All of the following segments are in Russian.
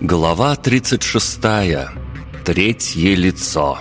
Глава 36. Третье лицо.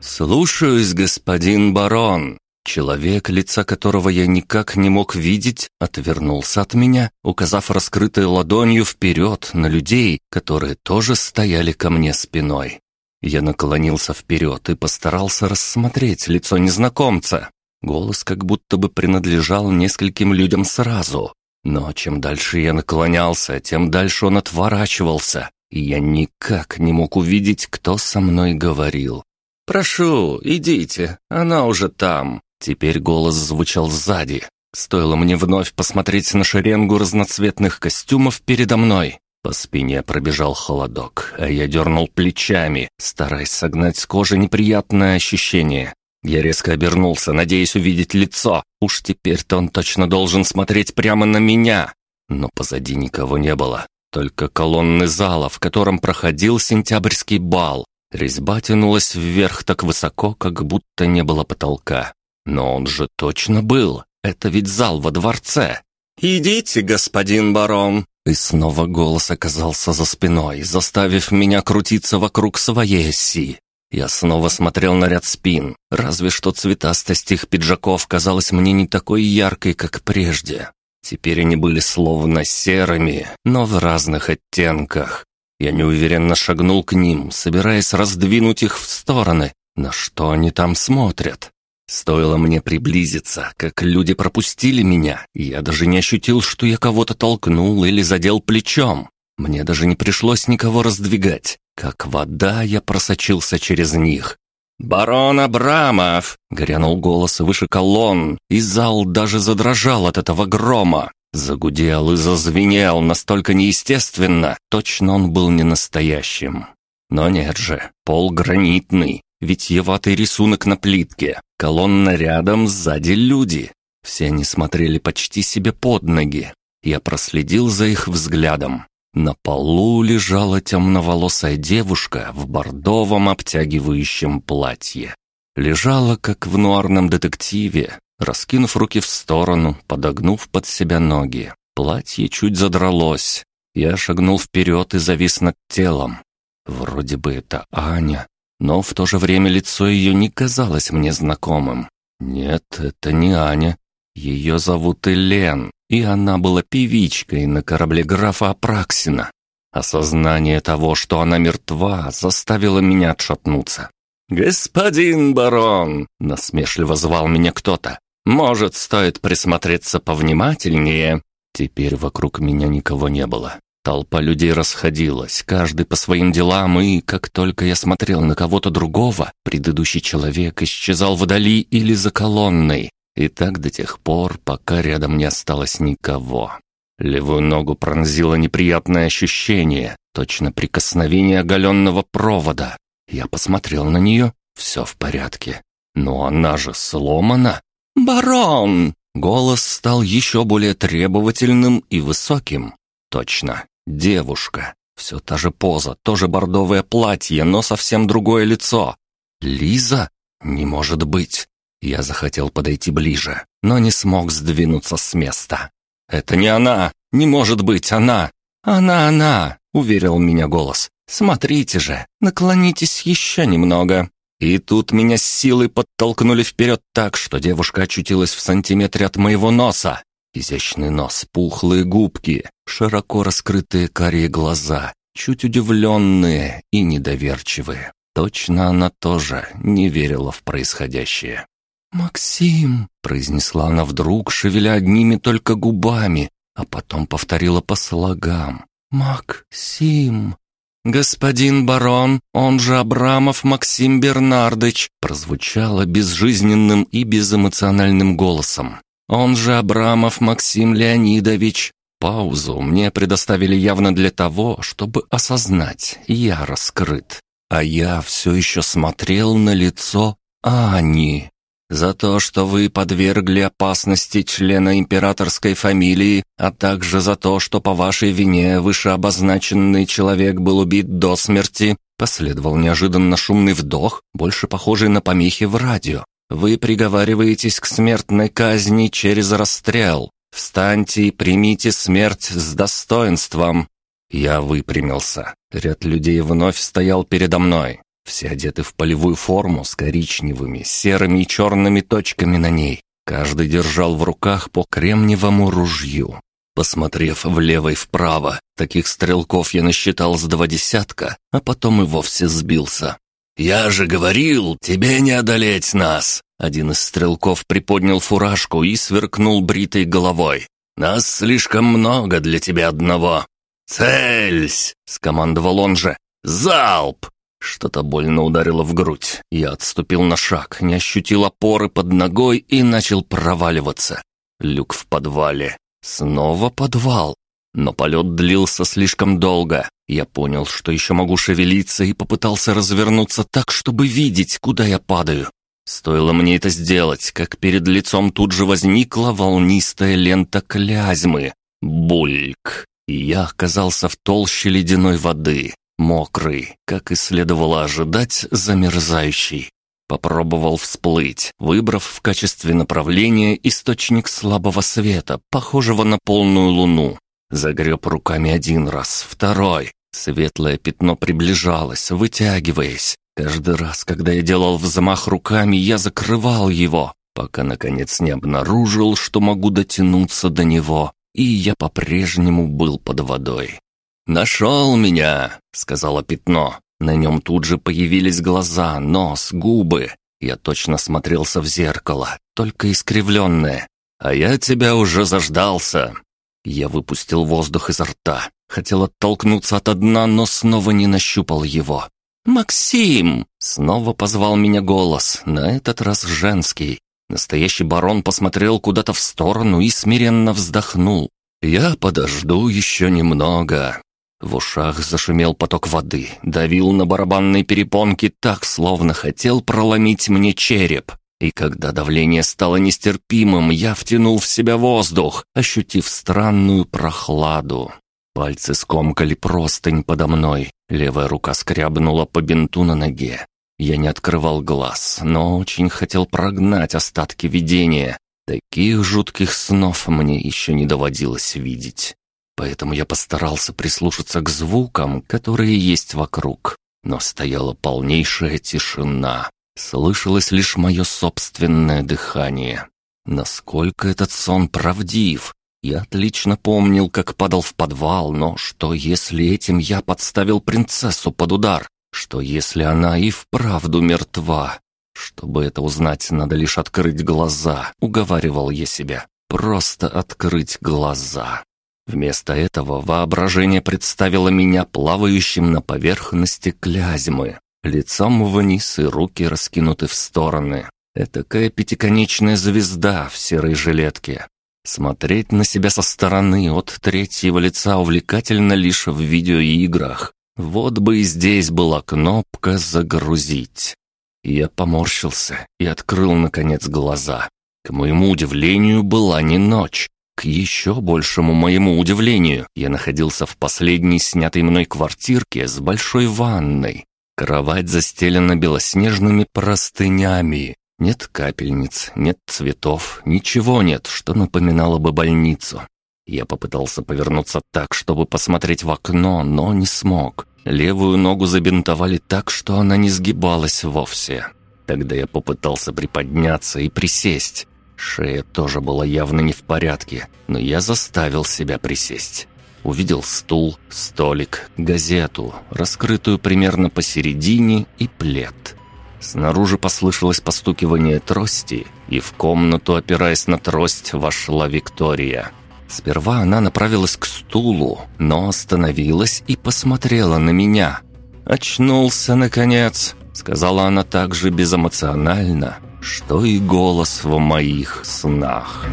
«Слушаюсь, господин барон». Человек, лица которого я никак не мог видеть, отвернулся от меня, указав раскрытой ладонью вперед на людей, которые тоже стояли ко мне спиной. Я наклонился вперед и постарался рассмотреть лицо незнакомца. Голос как будто бы принадлежал нескольким людям сразу. Но чем дальше я наклонялся, тем дальше он отворачивался, и я никак не мог увидеть, кто со мной говорил. «Прошу, идите, она уже там». Теперь голос звучал сзади. Стоило мне вновь посмотреть на шеренгу разноцветных костюмов передо мной. По спине пробежал холодок, а я дернул плечами, стараясь согнать с кожи неприятное ощущение. Я резко обернулся, надеясь увидеть лицо. Уж теперь-то он точно должен смотреть прямо на меня. Но позади никого не было. Только колонны зала, в котором проходил сентябрьский бал. Резьба тянулась вверх так высоко, как будто не было потолка. Но он же точно был. Это ведь зал во дворце. «Идите, господин барон!» И снова голос оказался за спиной, заставив меня крутиться вокруг своей оси. Я снова смотрел на ряд спин, разве что цветастость их пиджаков казалась мне не такой яркой, как прежде. Теперь они были словно серыми, но в разных оттенках. Я неуверенно шагнул к ним, собираясь раздвинуть их в стороны. На что они там смотрят? Стоило мне приблизиться, как люди пропустили меня, я даже не ощутил, что я кого-то толкнул или задел плечом. Мне даже не пришлось никого раздвигать. Как вода я просочился через них. «Барон Абрамов!» — грянул голос выше колонн, и зал даже задрожал от этого грома. Загудел и зазвенел настолько неестественно, точно он был не настоящим. Но нет же, пол гранитный, витьеватый рисунок на плитке, колонна рядом, сзади люди. Все они смотрели почти себе под ноги. Я проследил за их взглядом. На полу лежала темноволосая девушка в бордовом обтягивающем платье. Лежала, как в нуарном детективе, раскинув руки в сторону, подогнув под себя ноги. Платье чуть задралось. Я шагнул вперед и завис над телом. Вроде бы это Аня, но в то же время лицо ее не казалось мне знакомым. Нет, это не Аня. Ее зовут Элен, и она была певичкой на корабле графа Апраксина. Осознание того, что она мертва, заставило меня отшатнуться. «Господин барон!» — насмешливо звал меня кто-то. «Может, стоит присмотреться повнимательнее?» Теперь вокруг меня никого не было. Толпа людей расходилась, каждый по своим делам, и как только я смотрел на кого-то другого, предыдущий человек исчезал вдали или за колонной, и так до тех пор, пока рядом не осталось никого. Левую ногу пронзило неприятное ощущение, точно прикосновение оголенного провода. Я посмотрел на нее, все в порядке. Но она же сломана. «Барон!» Голос стал еще более требовательным и высоким. Точно, девушка. Все та же поза, тоже бордовое платье, но совсем другое лицо. Лиза? Не может быть. Я захотел подойти ближе, но не смог сдвинуться с места. «Это не она! Не может быть она!» «Она, она!» — уверил меня голос. «Смотрите же, наклонитесь еще немного». И тут меня с силой подтолкнули вперед так, что девушка очутилась в сантиметре от моего носа. Изящный нос, пухлые губки, широко раскрытые карие глаза, чуть удивленные и недоверчивые. Точно она тоже не верила в происходящее. «Максим!» — произнесла она вдруг, шевеля одними только губами, а потом повторила по слогам. «Максим!» «Господин барон, он же Абрамов Максим Бернардыч», прозвучало безжизненным и безэмоциональным голосом. «Он же Абрамов Максим Леонидович». Паузу мне предоставили явно для того, чтобы осознать, я раскрыт. А я все еще смотрел на лицо Ани. За то, что вы подвергли опасности члена императорской фамилии, а также за то, что по вашей вине вышеобозначенный человек был убит до смерти, последовал неожиданно шумный вдох, больше похожий на помехи в радио. Вы приговариваетесь к смертной казни через расстрел. Встаньте и примите смерть с достоинством». Я выпрямился. Ряд людей вновь стоял передо мной. Все одеты в полевую форму с коричневыми, серыми и черными точками на ней. Каждый держал в руках по кремниевому ружью. Посмотрев влево и вправо, таких стрелков я насчитал с два десятка, а потом и вовсе сбился. «Я же говорил, тебе не одолеть нас!» Один из стрелков приподнял фуражку и сверкнул бритой головой. «Нас слишком много для тебя одного!» «Цельсь!» — скомандовал он же. «Залп!» Что-то больно ударило в грудь. Я отступил на шаг, не ощутил опоры под ногой и начал проваливаться. Люк в подвале. Снова подвал. Но полет длился слишком долго. Я понял, что еще могу шевелиться и попытался развернуться так, чтобы видеть, куда я падаю. Стоило мне это сделать, как перед лицом тут же возникла волнистая лента клязьмы. Бульк. И я оказался в толще ледяной воды. Мокрый, как и следовало ожидать, замерзающий. Попробовал всплыть, выбрав в качестве направления источник слабого света, похожего на полную луну. Загреб руками один раз, второй. Светлое пятно приближалось, вытягиваясь. Каждый раз, когда я делал взмах руками, я закрывал его, пока, наконец, не обнаружил, что могу дотянуться до него, и я по-прежнему был под водой. «Нашел меня!» — сказала пятно. На нем тут же появились глаза, нос, губы. Я точно смотрелся в зеркало, только искривленное. «А я тебя уже заждался!» Я выпустил воздух изо рта. Хотел оттолкнуться от дна, но снова не нащупал его. «Максим!» — снова позвал меня голос, на этот раз женский. Настоящий барон посмотрел куда-то в сторону и смиренно вздохнул. «Я подожду еще немного. В ушах зашумел поток воды, давил на барабанные перепонки так, словно хотел проломить мне череп. И когда давление стало нестерпимым, я втянул в себя воздух, ощутив странную прохладу. Пальцы скомкали простынь подо мной, левая рука скрябнула по бинту на ноге. Я не открывал глаз, но очень хотел прогнать остатки видения. Таких жутких снов мне еще не доводилось видеть поэтому я постарался прислушаться к звукам, которые есть вокруг. Но стояла полнейшая тишина. Слышалось лишь мое собственное дыхание. Насколько этот сон правдив? Я отлично помнил, как падал в подвал, но что если этим я подставил принцессу под удар? Что если она и вправду мертва? Чтобы это узнать, надо лишь открыть глаза, уговаривал я себя. Просто открыть глаза. Вместо этого воображение представило меня плавающим на поверхности клязьмы, лицом вниз и руки раскинуты в стороны. Этакая пятиконечная звезда в серой жилетке. Смотреть на себя со стороны от третьего лица увлекательно лишь в видеоиграх. Вот бы и здесь была кнопка «Загрузить». Я поморщился и открыл, наконец, глаза. К моему удивлению, была не ночь, к еще большему моему удивлению, я находился в последней снятой мной квартирке с большой ванной. Кровать застелена белоснежными простынями. Нет капельниц, нет цветов, ничего нет, что напоминало бы больницу. Я попытался повернуться так, чтобы посмотреть в окно, но не смог. Левую ногу забинтовали так, что она не сгибалась вовсе. Тогда я попытался приподняться и присесть. Шея тоже была явно не в порядке, но я заставил себя присесть. Увидел стул, столик, газету, раскрытую примерно посередине, и плед. Снаружи послышалось постукивание трости, и в комнату, опираясь на трость, вошла Виктория. Сперва она направилась к стулу, но остановилась и посмотрела на меня. «Очнулся, наконец», — сказала она также безэмоционально, что и голос в моих снах.